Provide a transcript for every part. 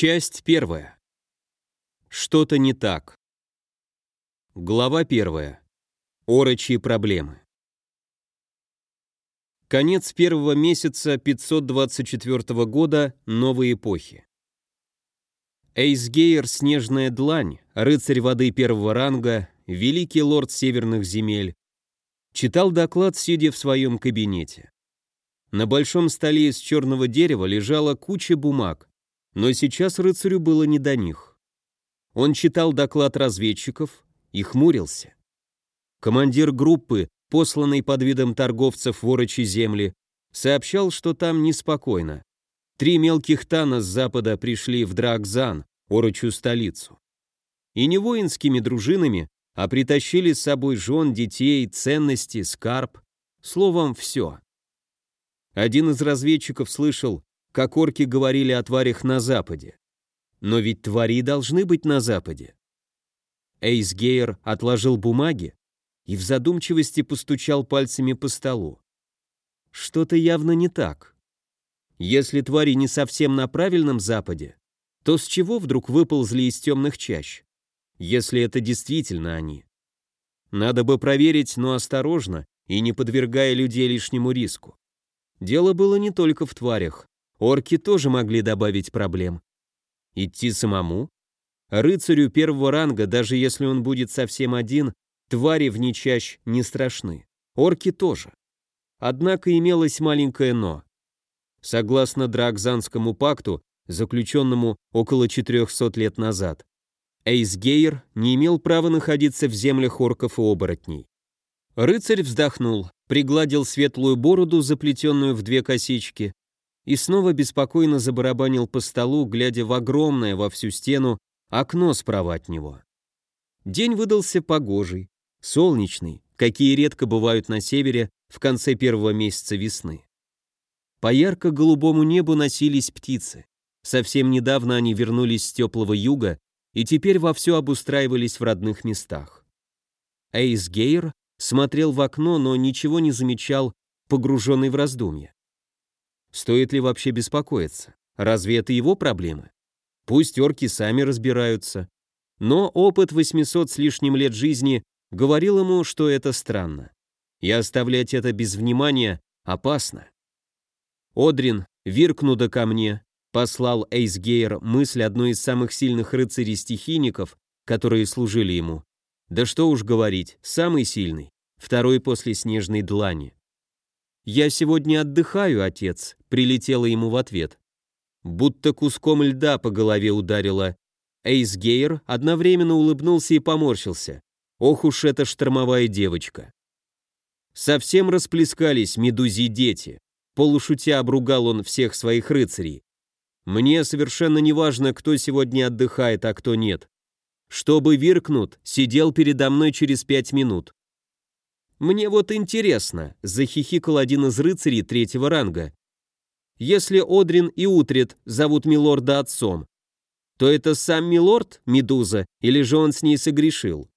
Часть первая. Что-то не так. Глава первая. Орочьи проблемы. Конец первого месяца 524 года новой эпохи. Эйсгейр Снежная Длань, рыцарь воды первого ранга, великий лорд северных земель, читал доклад, сидя в своем кабинете. На большом столе из черного дерева лежала куча бумаг, но сейчас рыцарю было не до них. Он читал доклад разведчиков и хмурился. Командир группы, посланный под видом торговцев ворочи земли, сообщал, что там неспокойно. Три мелких тана с запада пришли в Дракзан, орочу столицу. И не воинскими дружинами, а притащили с собой жен, детей, ценности, скарб, словом, все. Один из разведчиков слышал, как орки говорили о тварях на западе. Но ведь твари должны быть на западе. Эйс Гейер отложил бумаги и в задумчивости постучал пальцами по столу. Что-то явно не так. Если твари не совсем на правильном западе, то с чего вдруг выползли из темных чащ? Если это действительно они. Надо бы проверить, но осторожно и не подвергая людей лишнему риску. Дело было не только в тварях. Орки тоже могли добавить проблем. Идти самому? Рыцарю первого ранга, даже если он будет совсем один, твари в нечащ не страшны. Орки тоже. Однако имелось маленькое «но». Согласно Драгзанскому пакту, заключенному около 400 лет назад, Эйсгейр не имел права находиться в землях орков и оборотней. Рыцарь вздохнул, пригладил светлую бороду, заплетенную в две косички, и снова беспокойно забарабанил по столу, глядя в огромное во всю стену окно справа от него. День выдался погожий, солнечный, какие редко бывают на севере в конце первого месяца весны. По ярко-голубому небу носились птицы. Совсем недавно они вернулись с теплого юга и теперь вовсю обустраивались в родных местах. Эйс Гейр смотрел в окно, но ничего не замечал, погруженный в раздумья. Стоит ли вообще беспокоиться? Разве это его проблемы? Пусть орки сами разбираются. Но опыт 800 с лишним лет жизни говорил ему, что это странно. И оставлять это без внимания опасно. Одрин, Виркнуда ко мне, послал Эйсгейр мысль одной из самых сильных рыцарей-стихийников, которые служили ему. Да что уж говорить, самый сильный, второй после снежной длани. «Я сегодня отдыхаю, отец», — прилетела ему в ответ. Будто куском льда по голове ударила. Эйс Гейр одновременно улыбнулся и поморщился. Ох уж эта штормовая девочка. Совсем расплескались медузи дети. Полушутя обругал он всех своих рыцарей. Мне совершенно не важно, кто сегодня отдыхает, а кто нет. Чтобы Виркнут сидел передо мной через пять минут. «Мне вот интересно», — захихикал один из рыцарей третьего ранга. «Если Одрин и Утрит зовут Милорда отцом, то это сам Милорд, Медуза, или же он с ней согрешил?»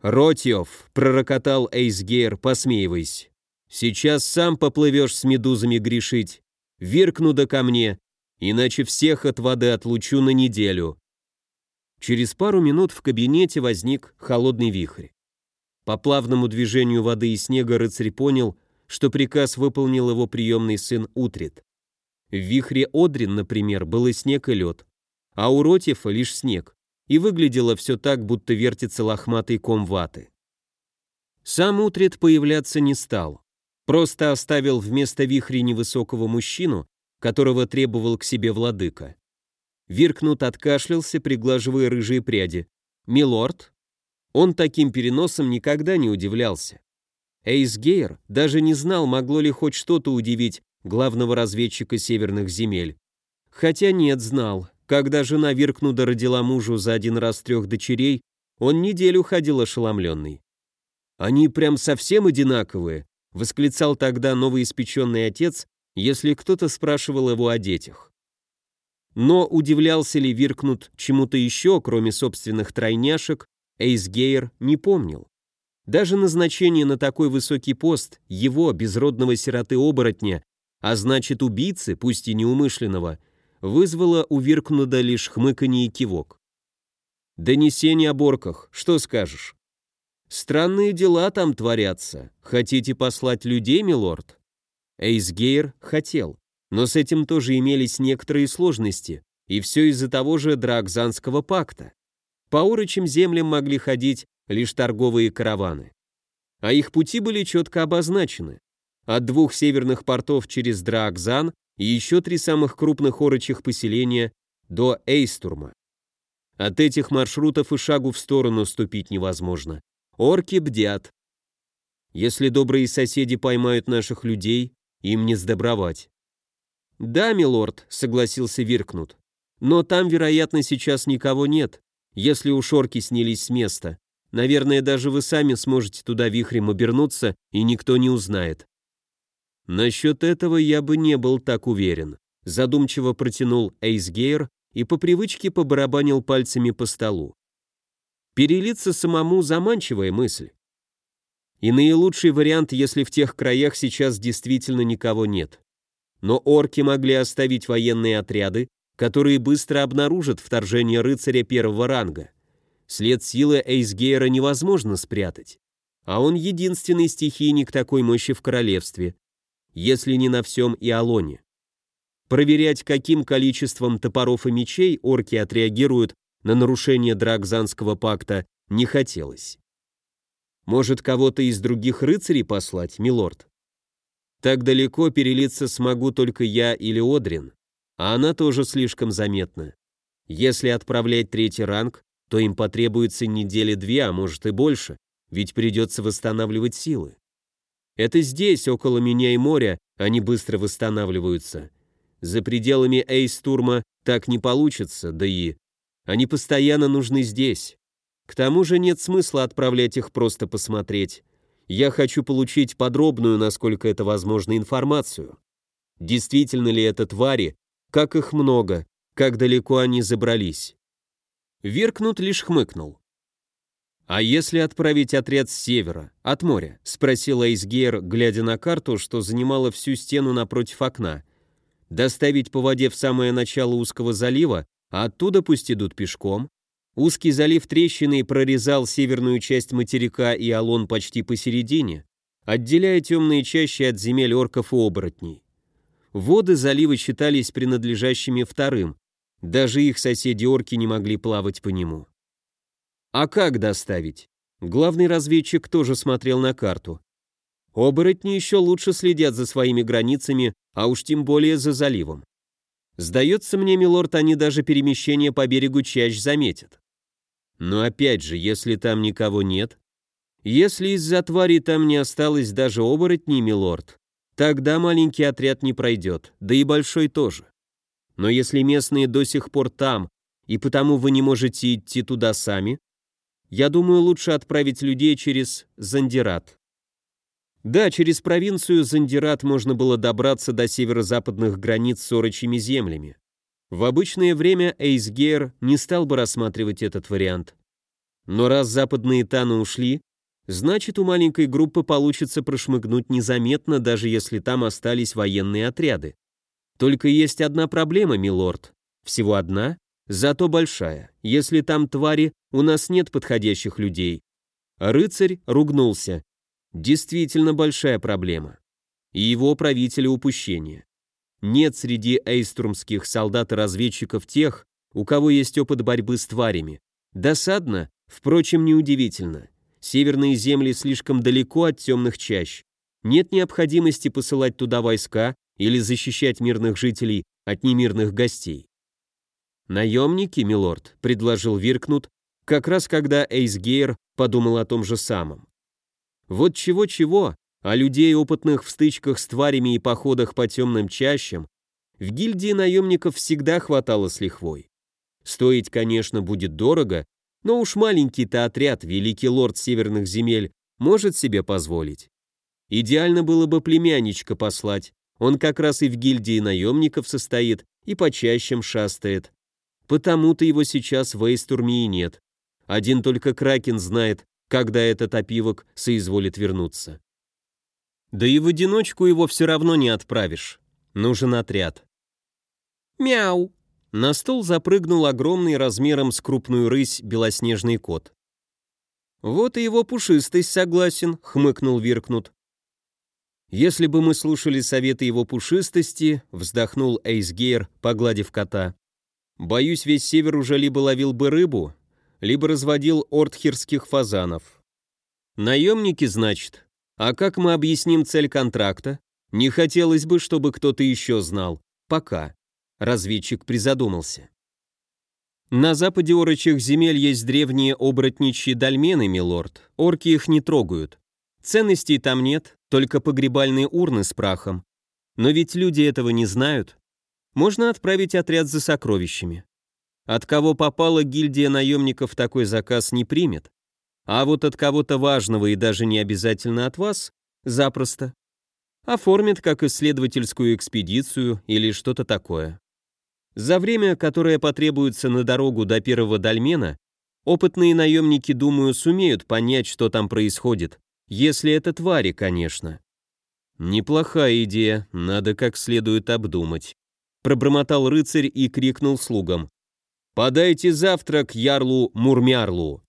«Ротьев», — пророкотал Эйсгейр, посмеиваясь, «сейчас сам поплывешь с медузами грешить. Виркну да ко мне, иначе всех от воды отлучу на неделю». Через пару минут в кабинете возник холодный вихрь. По плавному движению воды и снега рыцарь понял, что приказ выполнил его приемный сын Утрит. В вихре Одрин, например, был и снег, и лед, а у Ротьефа лишь снег, и выглядело все так, будто вертится лохматый ком ваты. Сам Утрит появляться не стал, просто оставил вместо вихря невысокого мужчину, которого требовал к себе владыка. Виркнут откашлялся, приглаживая рыжие пряди. «Милорд?» Он таким переносом никогда не удивлялся. Эйс Гейр даже не знал, могло ли хоть что-то удивить главного разведчика северных земель. Хотя нет, знал. Когда жена Виркнуда родила мужу за один раз трех дочерей, он неделю ходил ошеломленный. «Они прям совсем одинаковые», — восклицал тогда новоиспеченный отец, если кто-то спрашивал его о детях. Но удивлялся ли Виркнут чему-то еще, кроме собственных тройняшек, Эйсгейр не помнил. Даже назначение на такой высокий пост его, безродного сироты-оборотня, а значит убийцы, пусть и неумышленного, вызвало у Виркнуда лишь хмыканье и кивок. «Донесение о борках, что скажешь?» «Странные дела там творятся. Хотите послать людей, милорд?» Эйсгейр хотел, но с этим тоже имелись некоторые сложности, и все из-за того же Драгзанского пакта. По урочим землям могли ходить лишь торговые караваны. А их пути были четко обозначены. От двух северных портов через Драгзан и еще три самых крупных орочих поселения до Эйстурма. От этих маршрутов и шагу в сторону ступить невозможно. Орки бдят. Если добрые соседи поймают наших людей, им не сдобровать. «Да, милорд», — согласился Виркнут. «Но там, вероятно, сейчас никого нет, если уж орки снялись с места. Наверное, даже вы сами сможете туда вихрем обернуться, и никто не узнает. Насчет этого я бы не был так уверен. Задумчиво протянул Эйсгейр и по привычке побарабанил пальцами по столу. Перелиться самому заманчивая мысль. И наилучший вариант, если в тех краях сейчас действительно никого нет. Но орки могли оставить военные отряды, которые быстро обнаружат вторжение рыцаря первого ранга. След силы Эйсгейра невозможно спрятать. А он единственный стихийник такой мощи в королевстве если не на всем и Алоне. Проверять, каким количеством топоров и мечей орки отреагируют на нарушение Драгзанского пакта, не хотелось. Может, кого-то из других рыцарей послать, милорд? Так далеко перелиться смогу только я или Одрин, а она тоже слишком заметна. Если отправлять третий ранг, то им потребуется недели две, а может и больше, ведь придется восстанавливать силы. Это здесь, около меня и моря, они быстро восстанавливаются. За пределами Эйстурма так не получится, да и... Они постоянно нужны здесь. К тому же нет смысла отправлять их просто посмотреть. Я хочу получить подробную, насколько это возможно, информацию. Действительно ли это твари, как их много, как далеко они забрались. Виркнут лишь хмыкнул. «А если отправить отряд с севера, от моря?» — спросил Эйсгейр, глядя на карту, что занимала всю стену напротив окна. «Доставить по воде в самое начало узкого залива, а оттуда пусть идут пешком?» Узкий залив трещины прорезал северную часть материка и Алон почти посередине, отделяя темные чащи от земель орков и оборотней. Воды залива считались принадлежащими вторым, даже их соседи-орки не могли плавать по нему. А как доставить? Главный разведчик тоже смотрел на карту. Оборотни еще лучше следят за своими границами, а уж тем более за заливом. Сдается мне, милорд, они даже перемещение по берегу чаще заметят. Но опять же, если там никого нет, если из-за твари там не осталось даже оборотней, милорд, тогда маленький отряд не пройдет, да и большой тоже. Но если местные до сих пор там, и потому вы не можете идти туда сами, я думаю, лучше отправить людей через Зандират. Да, через провинцию Зандират можно было добраться до северо-западных границ с орочими землями. В обычное время Эйсгейр не стал бы рассматривать этот вариант. Но раз западные Таны ушли, значит у маленькой группы получится прошмыгнуть незаметно, даже если там остались военные отряды. Только есть одна проблема, милорд. Всего одна, зато большая. Если там твари, у нас нет подходящих людей. Рыцарь ругнулся. Действительно большая проблема. И его правителя упущение. Нет среди эйструмских солдат и разведчиков тех, у кого есть опыт борьбы с тварями. Досадно, впрочем, неудивительно. Северные земли слишком далеко от темных чащ. Нет необходимости посылать туда войска или защищать мирных жителей от немирных гостей. «Наемники, милорд», — предложил Виркнут, как раз когда Эйсгейр подумал о том же самом. Вот чего-чего, а людей, опытных в стычках с тварями и походах по темным чащам, в гильдии наемников всегда хватало с лихвой. Стоить, конечно, будет дорого, но уж маленький-то отряд, великий лорд северных земель, может себе позволить. Идеально было бы племянничка послать, он как раз и в гильдии наемников состоит, и по чащам шастает. Потому-то его сейчас в Эйстурме и нет. Один только Кракен знает, когда этот опивок соизволит вернуться. Да и в одиночку его все равно не отправишь. Нужен отряд. Мяу. На стол запрыгнул огромный размером с крупную рысь белоснежный кот. «Вот и его пушистость согласен», — хмыкнул Виркнут. «Если бы мы слушали советы его пушистости», — вздохнул Эйсгейр, погладив кота, «боюсь, весь север уже либо ловил бы рыбу, либо разводил ортхирских фазанов». «Наемники, значит? А как мы объясним цель контракта? Не хотелось бы, чтобы кто-то еще знал. Пока». Разведчик призадумался. На западе орочих земель есть древние оборотничьи дольмены, милорд. Орки их не трогают. Ценностей там нет, только погребальные урны с прахом. Но ведь люди этого не знают. Можно отправить отряд за сокровищами. От кого попало, гильдия наемников такой заказ не примет. А вот от кого-то важного и даже не обязательно от вас – запросто. Оформит как исследовательскую экспедицию или что-то такое. За время, которое потребуется на дорогу до первого дольмена, опытные наемники, думаю, сумеют понять, что там происходит, если это твари, конечно. Неплохая идея, надо как следует обдумать. Пробормотал рыцарь и крикнул слугам. «Подайте завтрак Ярлу Мурмярлу!»